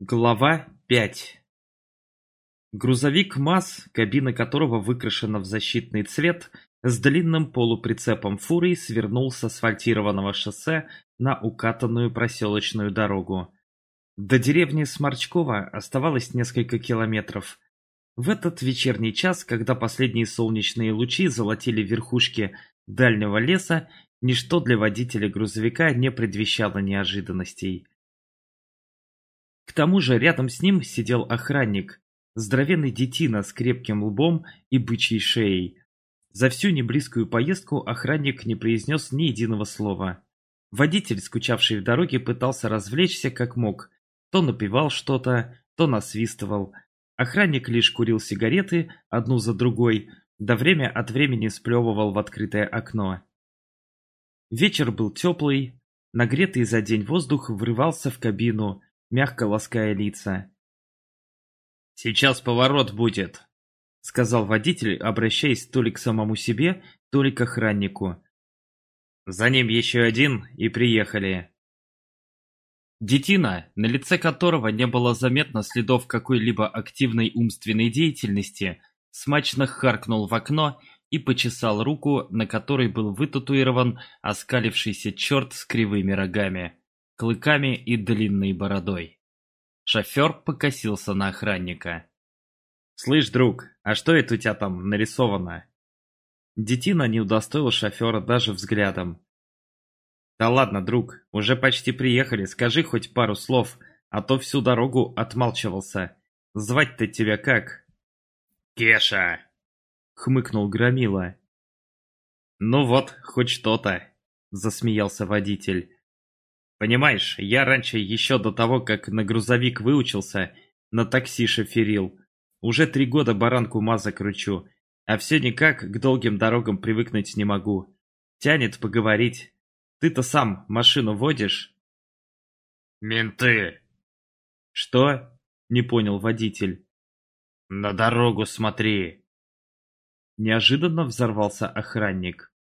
Глава 5 Грузовик МАЗ, кабина которого выкрашена в защитный цвет, с длинным полуприцепом фурой свернул с асфальтированного шоссе на укатанную проселочную дорогу. До деревни Сморчкова оставалось несколько километров. В этот вечерний час, когда последние солнечные лучи золотили верхушки дальнего леса, ничто для водителя грузовика не предвещало неожиданностей. Тому же рядом с ним сидел охранник, здоровенный детина с крепким лбом и бычьей шеей. За всю неблизкую поездку охранник не произнес ни единого слова. Водитель, скучавший в дороге, пытался развлечься как мог. То напевал что-то, то насвистывал. Охранник лишь курил сигареты, одну за другой, да время от времени сплевывал в открытое окно. Вечер был теплый, нагретый за день воздух врывался в кабину, мягко лаская лица. «Сейчас поворот будет», — сказал водитель, обращаясь то ли к самому себе, то ли к охраннику. «За ним еще один, и приехали». Детина, на лице которого не было заметно следов какой-либо активной умственной деятельности, смачно харкнул в окно и почесал руку, на которой был вытатуирован оскалившийся черт с кривыми рогами клыками и длинной бородой. Шофер покосился на охранника. «Слышь, друг, а что это у тебя там нарисовано?» Детина не удостоил шофера даже взглядом. «Да ладно, друг, уже почти приехали, скажи хоть пару слов, а то всю дорогу отмалчивался. Звать-то тебя как?» «Кеша!» — хмыкнул Громила. «Ну вот, хоть что-то», — засмеялся водитель. Понимаешь, я раньше, еще до того, как на грузовик выучился, на такси шоферил. Уже три года баранку маза кручу, а все никак к долгим дорогам привыкнуть не могу. Тянет поговорить. Ты-то сам машину водишь? Менты. Что? Не понял водитель. На дорогу смотри. Неожиданно взорвался охранник.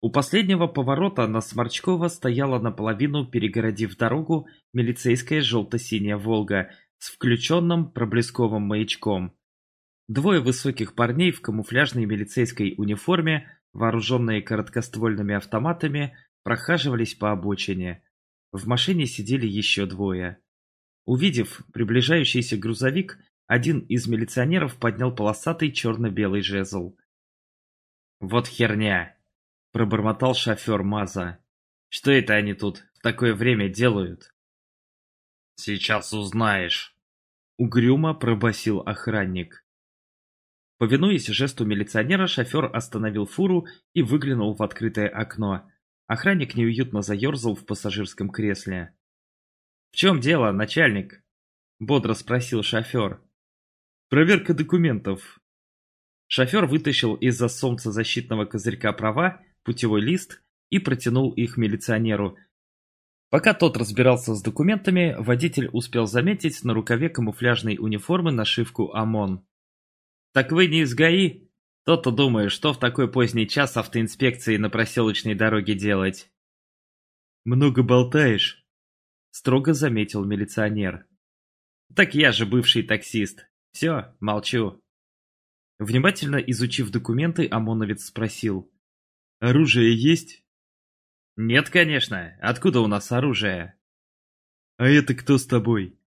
У последнего поворота на Сморчкова стояла наполовину, перегородив дорогу, милицейская желто-синяя «Волга» с включенным проблесковым маячком. Двое высоких парней в камуфляжной милицейской униформе, вооруженные короткоствольными автоматами, прохаживались по обочине. В машине сидели еще двое. Увидев приближающийся грузовик, один из милиционеров поднял полосатый черно-белый жезл. «Вот херня!» Пробормотал шофер Маза. Что это они тут в такое время делают? Сейчас узнаешь. Угрюмо пробасил охранник. Повинуясь жесту милиционера, шофер остановил фуру и выглянул в открытое окно. Охранник неуютно заерзал в пассажирском кресле. «В чем дело, начальник?» — бодро спросил шофер. «Проверка документов». Шофер вытащил из-за солнцезащитного козырька права путевой лист и протянул их милиционеру. Пока тот разбирался с документами, водитель успел заметить на рукаве камуфляжной униформы нашивку ОМОН. «Так вы не из ГАИ?» То-то думаю, что в такой поздний час автоинспекции на проселочной дороге делать. «Много болтаешь», — строго заметил милиционер. «Так я же бывший таксист. Все, молчу». Внимательно изучив документы, ОМОНовец спросил. Оружие есть? Нет, конечно. Откуда у нас оружие? А это кто с тобой?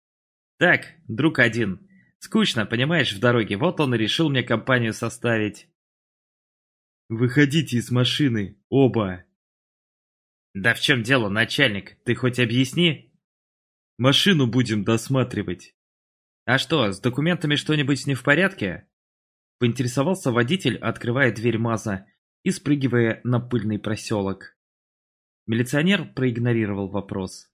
Так, друг один. Скучно, понимаешь, в дороге. Вот он и решил мне компанию составить. Выходите из машины, оба. Да в чем дело, начальник? Ты хоть объясни? Машину будем досматривать. А что, с документами что-нибудь не в порядке? Поинтересовался водитель, открывая дверь МАЗа и спрыгивая на пыльный проселок. Милиционер проигнорировал вопрос.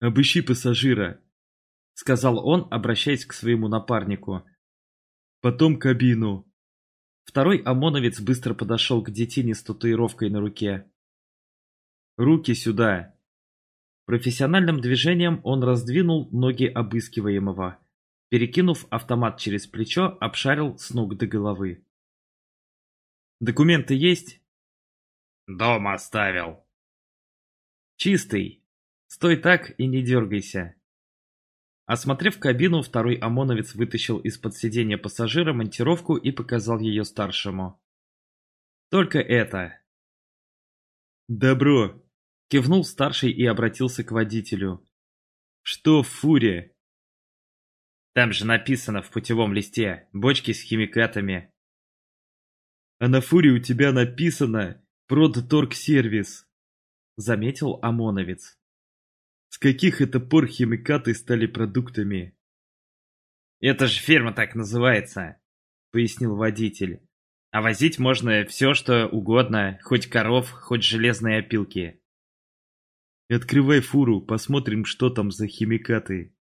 «Обыщи пассажира», — сказал он, обращаясь к своему напарнику. «Потом кабину». Второй ОМОНовец быстро подошел к детине с татуировкой на руке. «Руки сюда!» Профессиональным движением он раздвинул ноги обыскиваемого. Перекинув автомат через плечо, обшарил с ног до головы. Документы есть? Дома оставил. Чистый. Стой так и не дергайся. Осмотрев кабину, второй ОМОНовец вытащил из-под сиденья пассажира монтировку и показал ее старшему. «Только это». «Добро», — кивнул старший и обратился к водителю. «Что в фуре?» «Там же написано в путевом листе, бочки с химикатами». «А на фуре у тебя написано «Продторгсервис», — заметил ОМОНовец. С каких это пор химикаты стали продуктами? «Это же фирма так называется», — пояснил водитель. «А возить можно все, что угодно, хоть коров, хоть железные опилки». «Открывай фуру, посмотрим, что там за химикаты».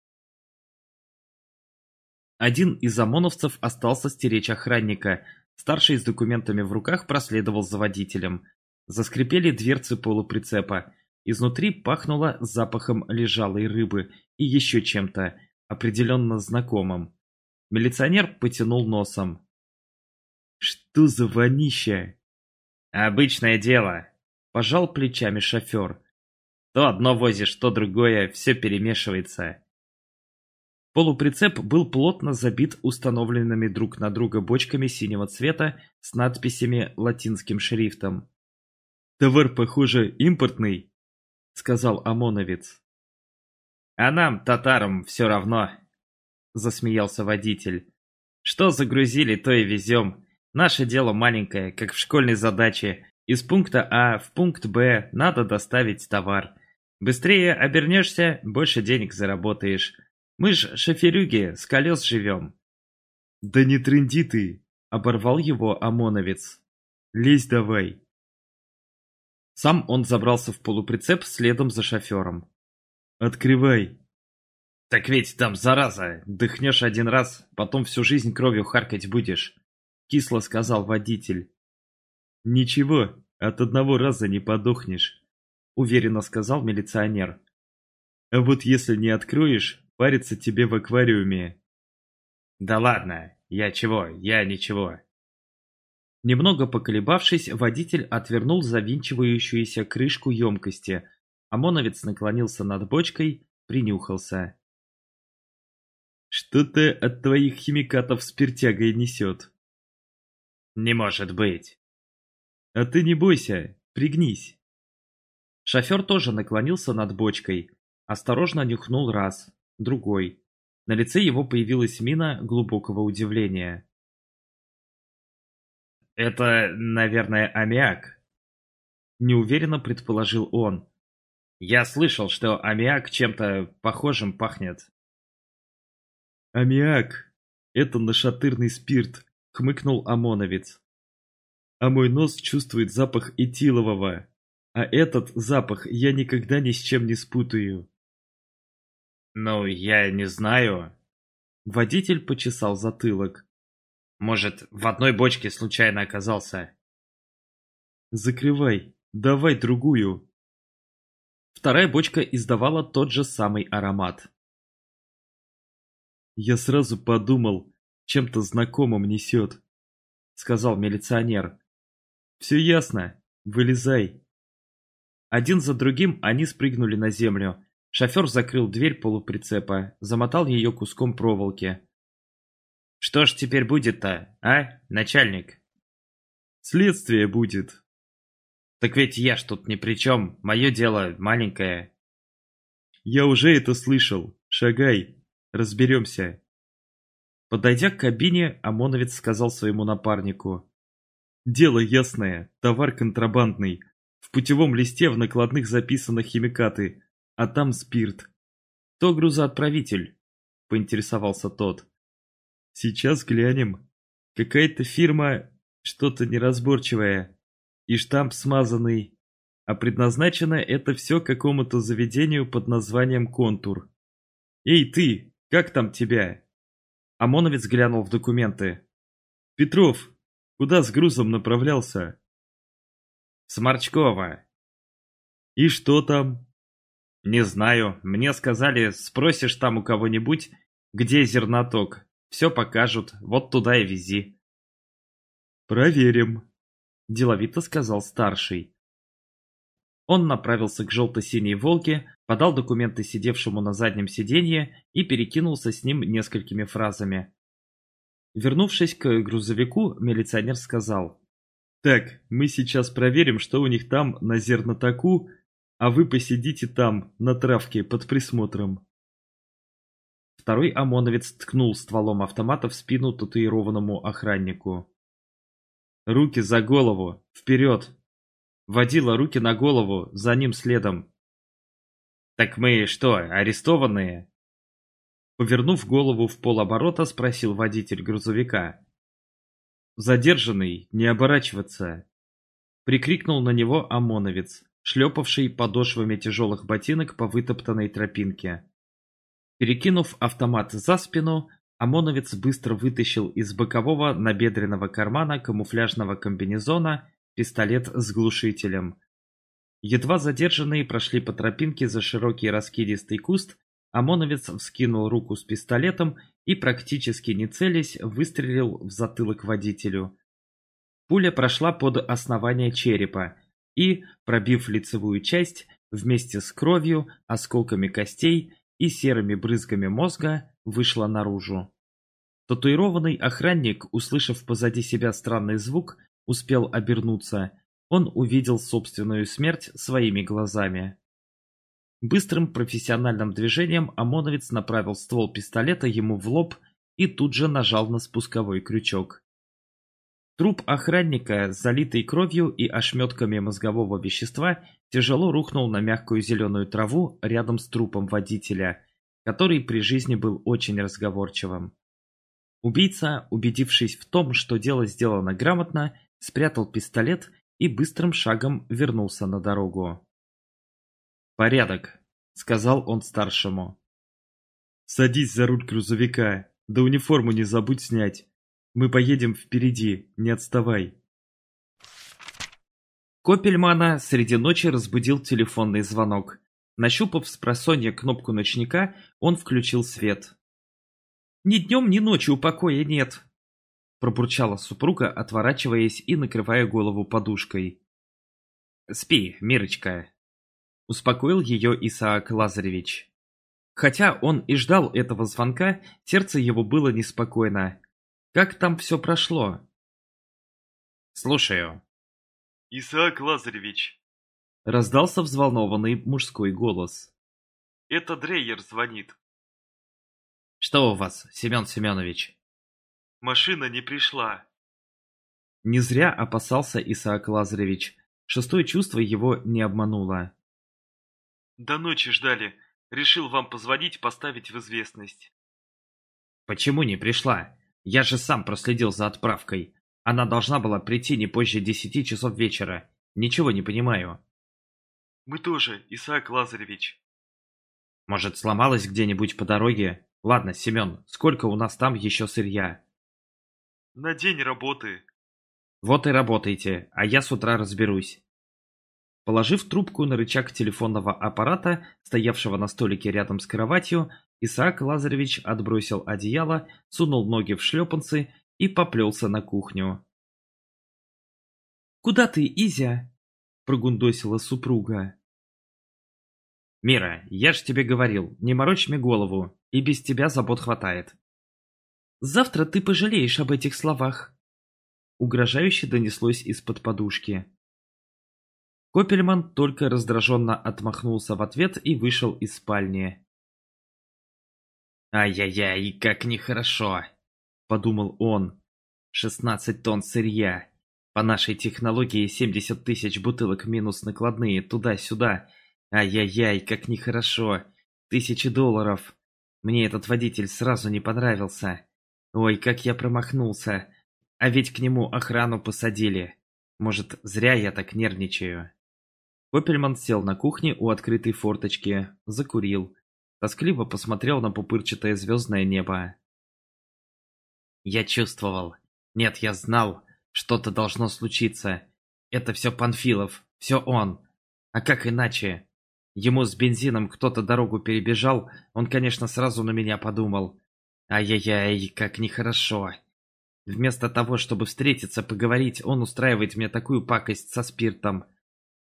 Один из ОМОНовцев остался стеречь охранника. Старший с документами в руках проследовал за водителем. Заскрипели дверцы полуприцепа. Изнутри пахнуло запахом лежалой рыбы и еще чем-то, определенно знакомым. Милиционер потянул носом. «Что за вонища?» «Обычное дело», – пожал плечами шофер. «То одно возишь, то другое, все перемешивается». Полуприцеп был плотно забит установленными друг на друга бочками синего цвета с надписями латинским шрифтом. «Товар, похоже, импортный», сказал ОМОНовец. «А нам, татарам, все равно», — засмеялся водитель. «Что загрузили, то и везем. Наше дело маленькое, как в школьной задаче. Из пункта А в пункт Б надо доставить товар. Быстрее обернешься, больше денег заработаешь. Мы ж шоферюги, с колес живем». «Да не тренди ты!» — оборвал его ОМОНовец. «Лезь давай!» Сам он забрался в полуприцеп следом за шофером. «Открывай!» «Так ведь там зараза! Дыхнешь один раз, потом всю жизнь кровью харкать будешь!» Кисло сказал водитель. «Ничего, от одного раза не подохнешь», уверенно сказал милиционер. «А вот если не откроешь, париться тебе в аквариуме». «Да ладно, я чего, я ничего», Немного поколебавшись, водитель отвернул завинчивающуюся крышку емкости. ОМОНовец наклонился над бочкой, принюхался. «Что-то от твоих химикатов спиртягой несет». «Не может быть». «А ты не бойся, пригнись». Шофер тоже наклонился над бочкой, осторожно нюхнул раз, другой. На лице его появилась мина глубокого удивления. «Это, наверное, аммиак», — неуверенно предположил он. «Я слышал, что аммиак чем-то похожим пахнет». «Аммиак — это нашатырный спирт», — хмыкнул ОМОНовец. «А мой нос чувствует запах этилового, а этот запах я никогда ни с чем не спутаю». «Ну, я не знаю». Водитель почесал затылок. Может, в одной бочке случайно оказался. Закрывай, давай другую. Вторая бочка издавала тот же самый аромат. Я сразу подумал, чем-то знакомым несет, сказал милиционер. Все ясно, вылезай. Один за другим они спрыгнули на землю. Шофер закрыл дверь полуприцепа, замотал ее куском проволоки. Что ж теперь будет-то, а, начальник? Следствие будет. Так ведь я ж тут ни при чем, мое дело маленькое. Я уже это слышал. Шагай, разберемся. Подойдя к кабине, ОМОНовец сказал своему напарнику. Дело ясное, товар контрабандный. В путевом листе в накладных записаны химикаты, а там спирт. Кто грузоотправитель? Поинтересовался тот. Сейчас глянем. Какая-то фирма, что-то неразборчивое. И штамп смазанный. А предназначено это все какому-то заведению под названием «Контур». «Эй, ты! Как там тебя?» ОМОНовец глянул в документы. «Петров, куда с грузом направлялся?» «Сморчкова». «И что там?» «Не знаю. Мне сказали, спросишь там у кого-нибудь, где зерноток. Все покажут, вот туда и вези. Проверим, деловито сказал старший. Он направился к желто-синей «Волге», подал документы сидевшему на заднем сиденье и перекинулся с ним несколькими фразами. Вернувшись к грузовику, милиционер сказал. «Так, мы сейчас проверим, что у них там на зернотаку, а вы посидите там, на травке, под присмотром». Второй ОМОНовец ткнул стволом автомата в спину татуированному охраннику. «Руки за голову! Вперед!» Водила руки на голову, за ним следом. «Так мы что, арестованные?» Повернув голову в полоборота, спросил водитель грузовика. «Задержанный, не оборачиваться!» Прикрикнул на него ОМОНовец, шлепавший подошвами тяжелых ботинок по вытоптанной тропинке. Перекинув автомат за спину, ОМОНовец быстро вытащил из бокового набедренного кармана камуфляжного комбинезона пистолет с глушителем. Едва задержанные прошли по тропинке за широкий раскидистый куст, ОМОНовец вскинул руку с пистолетом и, практически не целясь, выстрелил в затылок водителю. Пуля прошла под основание черепа и, пробив лицевую часть, вместе с кровью, осколками костей и серыми брызгами мозга вышла наружу. Татуированный охранник, услышав позади себя странный звук, успел обернуться. Он увидел собственную смерть своими глазами. Быстрым профессиональным движением ОМОНовец направил ствол пистолета ему в лоб и тут же нажал на спусковой крючок. Труп охранника, залитый кровью и ошметками мозгового вещества, тяжело рухнул на мягкую зеленую траву рядом с трупом водителя, который при жизни был очень разговорчивым. Убийца, убедившись в том, что дело сделано грамотно, спрятал пистолет и быстрым шагом вернулся на дорогу. «Порядок», — сказал он старшему. «Садись за руль грузовика, да униформу не забудь снять. Мы поедем впереди, не отставай. Копельмана среди ночи разбудил телефонный звонок. Нащупав с просонья кнопку ночника, он включил свет. «Ни днем, ни ночью покоя нет!» Пробурчала супруга, отворачиваясь и накрывая голову подушкой. «Спи, Мирочка!» Успокоил ее Исаак Лазаревич. Хотя он и ждал этого звонка, сердце его было неспокойно. Как там все прошло? Слушаю. Исаак Лазаревич. Раздался взволнованный мужской голос. Это Дрейер звонит. Что у вас, Семен Семенович? Машина не пришла. Не зря опасался Исаак Лазаревич. Шестое чувство его не обмануло. До ночи ждали. Решил вам позвонить, поставить в известность. Почему не пришла? Я же сам проследил за отправкой. Она должна была прийти не позже десяти часов вечера. Ничего не понимаю. Мы тоже, Исаак Лазаревич. Может, сломалась где-нибудь по дороге? Ладно, Семен, сколько у нас там еще сырья? На день работы. Вот и работайте, а я с утра разберусь. Положив трубку на рычаг телефонного аппарата, стоявшего на столике рядом с кроватью, Исаак Лазаревич отбросил одеяло, сунул ноги в шлепанцы и поплелся на кухню. «Куда ты, Изя?» – прогундосила супруга. «Мира, я ж тебе говорил, не морочь мне голову, и без тебя забот хватает». «Завтра ты пожалеешь об этих словах», – угрожающе донеслось из-под подушки. Копельман только раздраженно отмахнулся в ответ и вышел из спальни. «Ай-яй-яй, как нехорошо!» — подумал он. «Шестнадцать тонн сырья. По нашей технологии семьдесят тысяч бутылок минус накладные туда-сюда. Ай-яй-яй, как нехорошо. Тысячи долларов. Мне этот водитель сразу не понравился. Ой, как я промахнулся. А ведь к нему охрану посадили. Может, зря я так нервничаю». Копельман сел на кухне у открытой форточки, закурил, Тоскливо посмотрел на пупырчатое звездное небо. Я чувствовал. Нет, я знал. Что-то должно случиться. Это все Панфилов. Все он. А как иначе? Ему с бензином кто-то дорогу перебежал. Он, конечно, сразу на меня подумал. Ай-яй-яй, как нехорошо. Вместо того, чтобы встретиться, поговорить, он устраивает мне такую пакость со спиртом.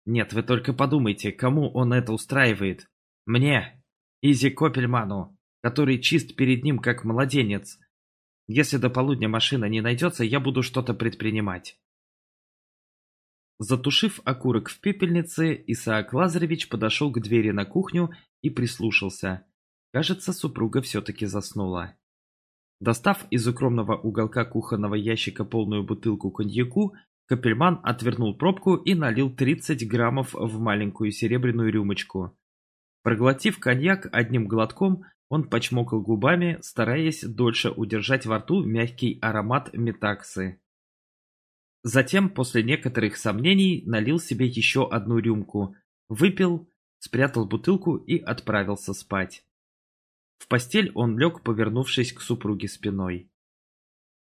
Нет, вы только подумайте, кому он это устраивает. Мне, Изи Копельману, который чист перед ним как младенец. Если до полудня машина не найдется, я буду что-то предпринимать. Затушив окурок в пепельнице, Исаак Лазаревич подошел к двери на кухню и прислушался. Кажется, супруга все-таки заснула. Достав из укромного уголка кухонного ящика полную бутылку коньяку, Капельман отвернул пробку и налил 30 граммов в маленькую серебряную рюмочку. Проглотив коньяк одним глотком, он почмокал губами, стараясь дольше удержать во рту мягкий аромат метаксы. Затем, после некоторых сомнений, налил себе еще одну рюмку, выпил, спрятал бутылку и отправился спать. В постель он лег, повернувшись к супруге спиной.